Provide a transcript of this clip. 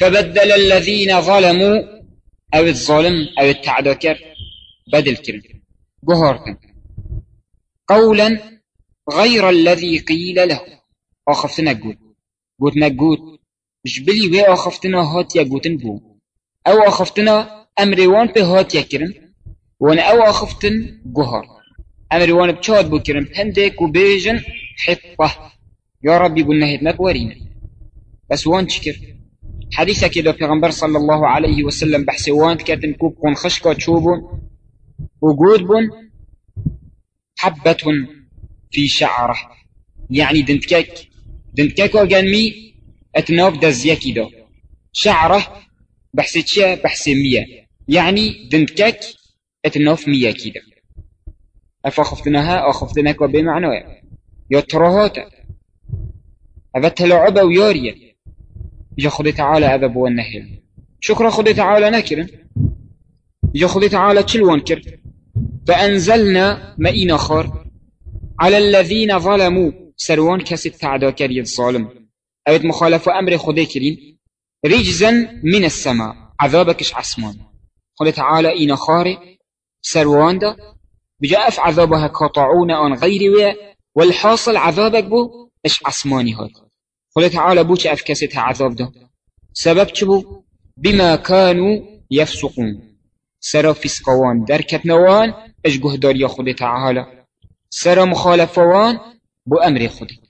فبدل الذين ظلموا أو الظالم أو التعداكر بدل كرن قهارتن قولا غير الذي قيل له. آخفتنا قوت. قوتنا قوت. مش بلي وي آخفتنا هات يا قوتن بو. أو آخفتنا امروان به هات يكرن وأنا أو آخفتن قهار امروان بچاد بو كرن پندك و بيجن حطة يا ربي قلنا هيتنك ورين بس وان تشكر حديثة كده پیغمبر صلى الله عليه وسلم بحث وان كاتن كوب كون خشكا تشوبون وجود بون حبة في شعرة. يعني دنتكك دنتكك وجنمي اتنوب دزيكي دو. شعرة بحث تشا بحث مية. يعني دنتكك اتنوف مية كده أفا خفتناها أو خفتناك بمعنى يا تراهاتا هذا تلعبة ويارية. يا خدي تعالى هذا بو النهل شكرا خدي تعالى نكر. يا خدي تعالى تشلوان كر. فأنزلنا مئين خار على الذين ظلموا. سروان كسي تعدا كري الظالم أود مخالفة أمر خدي كرين. رجزا من السماء. عذابكش عسمان خدي تعالى إينا خار. سروان دا. بجاء عذابها قطعون عن غير والحاصل عذابك بو إش عسماني هات خدي تعالى بوش أفكستها عذاب ده سبب چبو بما كانوا يفسقون سرا فسقوان دركت نوان اش قهدار يا خدي تعالى سرا مخالفوان بو أمر خدي